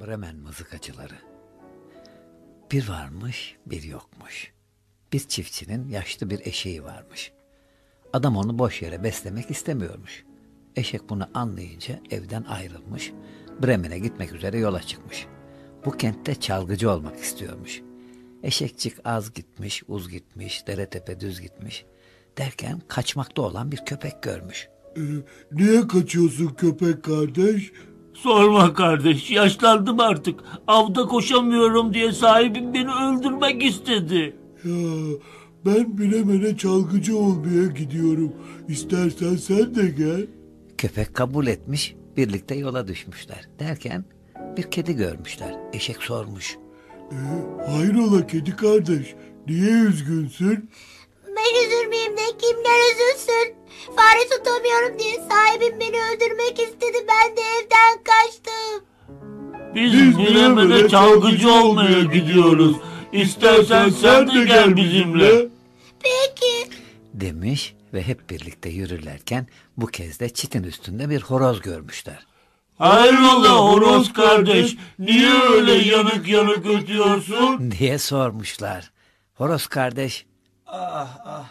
Bremen mızıkacıları. Bir varmış, bir yokmuş. Bir çiftçinin yaşlı bir eşeği varmış. Adam onu boş yere beslemek istemiyormuş. Eşek bunu anlayınca evden ayrılmış, Bremen'e gitmek üzere yola çıkmış. Bu kentte çalgıcı olmak istiyormuş. Eşekçik az gitmiş, uz gitmiş, dere tepe düz gitmiş. Derken kaçmakta olan bir köpek görmüş. Ee, niye kaçıyorsun köpek kardeş? Sorma kardeş, yaşlandım artık. Avda koşamıyorum diye sahibim beni öldürmek istedi. Ya ben Bremen'e çalgıcı olmaya gidiyorum. İstersen sen de gel. Köpek kabul etmiş, birlikte yola düşmüşler. Derken bir kedi görmüşler. Eşek sormuş. Ee, hayrola kedi kardeş? Niye üzgünsün? Ben üzülmeyeyim de kimler üzülsün. Fare tutamıyorum diye sahibim beni öldürmek istedi. Ben de evden kaçtım. Biz, Biz Bremen'e çalgıcı olmaya gidiyoruz. İstersen sen de gel bizimle. Peki. Demiş ve hep birlikte yürürlerken bu kez de çitin üstünde bir horoz görmüşler. Hayrola horoz kardeş, niye öyle yanık yanık ötüyorsun? diye sormuşlar. Horoz kardeş Ah ah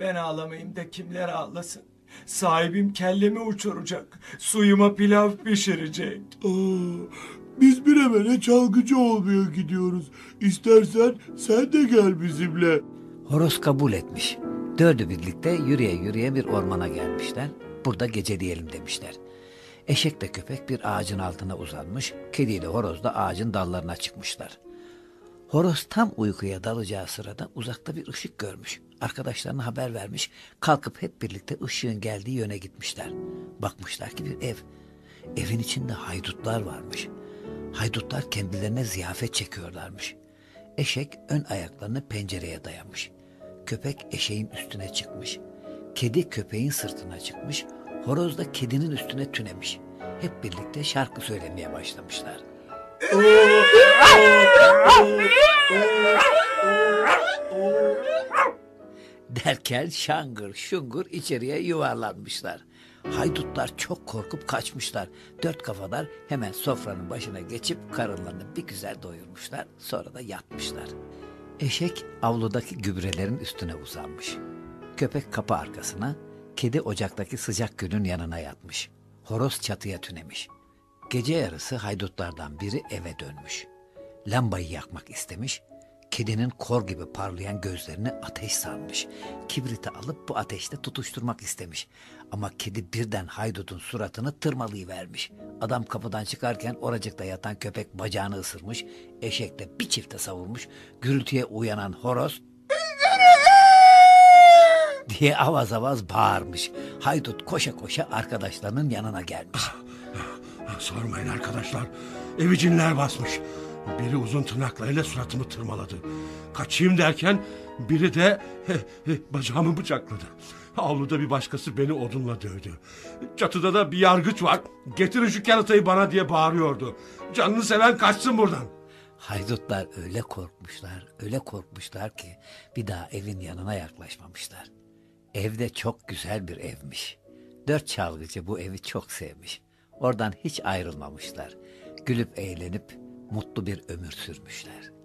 ben ağlamayayım da kimler ağlasın. Sahibim kellemi uçuracak. Suyuma pilav pişirecek. Aa, biz Bremen'e çalgıcı olmaya gidiyoruz. İstersen sen de gel bizimle. horoz kabul etmiş. Dördü birlikte yürüye yürüye bir ormana gelmişler. Burada geceleyelim demişler. Eşekle köpek bir ağacın altına uzanmış. Kediyle horoz da ağacın dallarına çıkmışlar. Horoz tam uykuya dalacağı sırada uzakta bir ışık görmüş. Arkadaşlarına haber vermiş. Kalkıp hep birlikte ışığın geldiği yöne gitmişler. Bakmışlar ki bir ev. Evin içinde haydutlar varmış. Haydutlar kendilerine ziyafet çekiyorlarmış. Eşek ön ayaklarını pencereye dayamış. Köpek eşeğin üstüne çıkmış. Kedi köpeğin sırtına çıkmış. Horoz da kedinin üstüne tünemiş. Hep birlikte şarkı söylemeye başlamışlar. Derken şangır şungur içeriye yuvarlanmışlar. Haydutlar çok korkup kaçmışlar. Dört kafalar hemen sofranın başına geçip karınlarını bir güzel doyurmuşlar. Sonra da yatmışlar. Eşek avludaki gübrelerin üstüne uzanmış. Köpek kapı arkasına, kedi ocaktaki sıcak gülün yanına yatmış. Horoz çatıya tünemiş. Gece yarısı haydutlardan biri eve dönmüş. Lambayı yakmak istemiş. Kedinin kor gibi parlayan gözlerini ateş sarmış. Kibriti alıp bu ateşte tutuşturmak istemiş. Ama kedi birden haydutun suratını tırmalayıvermiş. Adam kapıdan çıkarken oracıkta yatan köpek bacağını ısırmış. Eşek de bir çifte savurmuş. Gürültüye uyanan horoz diye avaz avaz bağırmış. Haydut koşa koşa arkadaşlarının yanına gelmiş. Sormayın arkadaşlar. Evi cinler basmış. Biri uzun tırnaklarıyla suratımı tırmaladı. Kaçayım derken biri de he, he, bacağımı bıçakladı. Avluda bir başkası beni odunla dövdü. Çatıda da bir yargıç var. Getirin şu keratayı bana diye bağırıyordu. Canını seven kaçsın buradan. Haydutlar öyle korkmuşlar, öyle korkmuşlar ki bir daha evin yanına yaklaşmamışlar. Evde çok güzel bir evmiş. Dört çalgıcı bu evi çok sevmiş. Oradan hiç ayrılmamışlar. Gülüp eğlenip mutlu bir ömür sürmüşler.